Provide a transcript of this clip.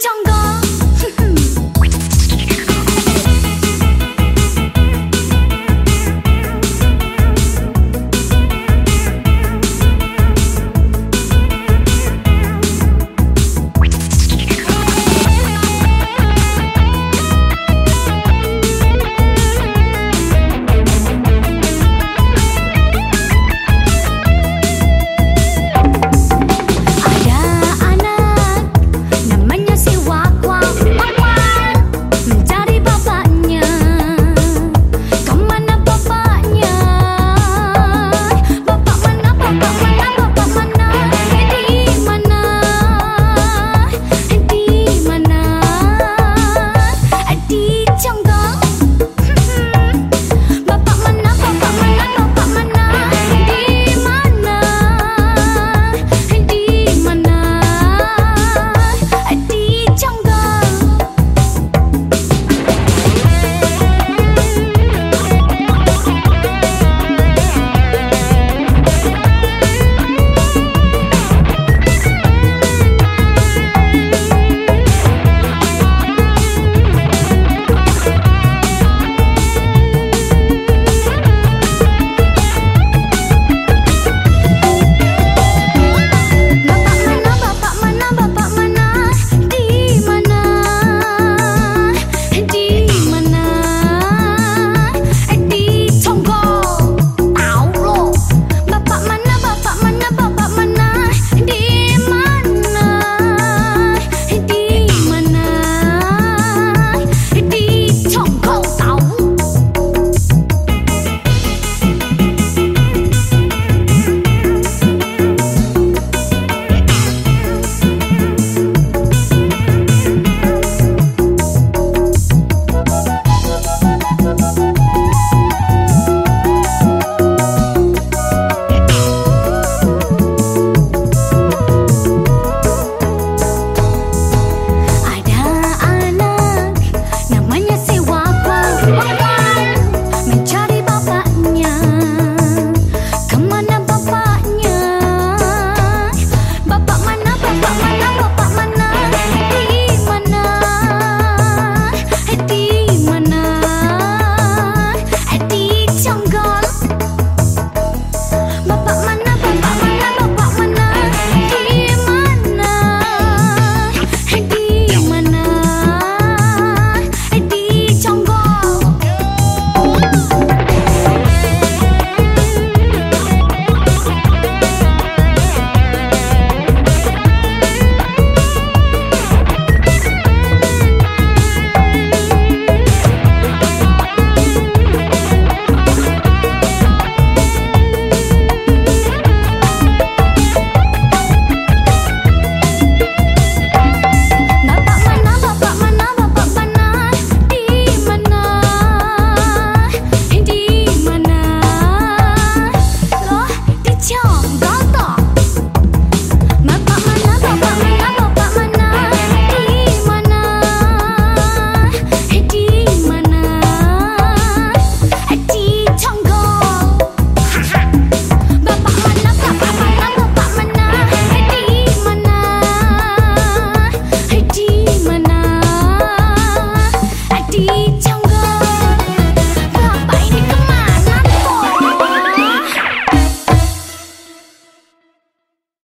唱歌。